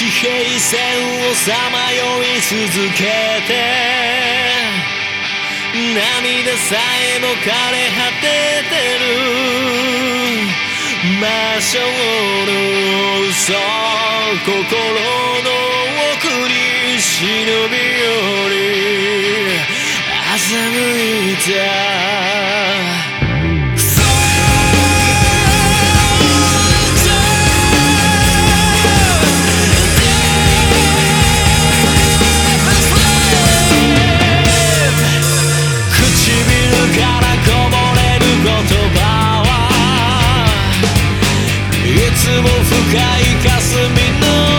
地平線をさまよい続けて涙さえも枯れ果ててる。魔性の嘘心の奥に忍び寄り欺いたからこぼれる言葉はいつも深い霞の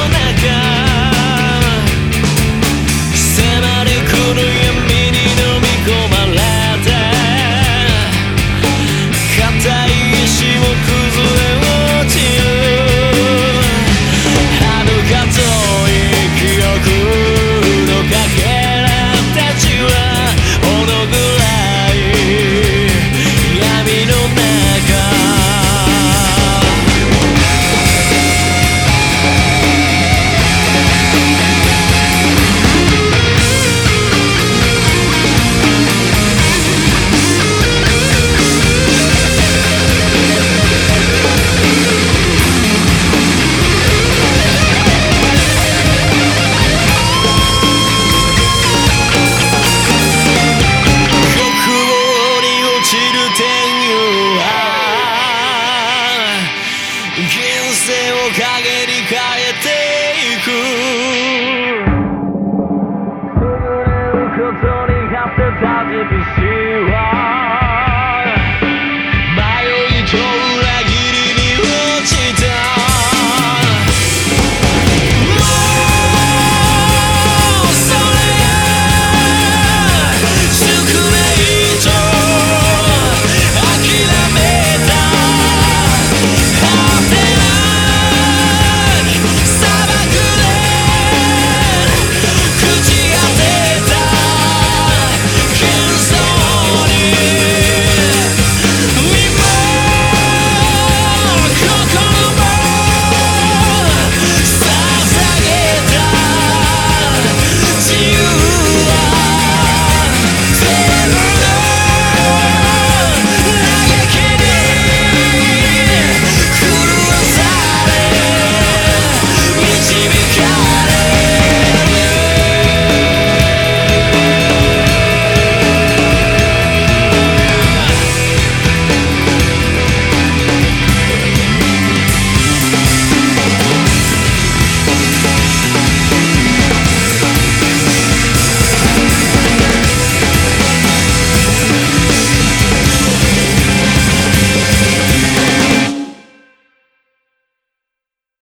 世を影に変えていく優れることに勝って立ちびし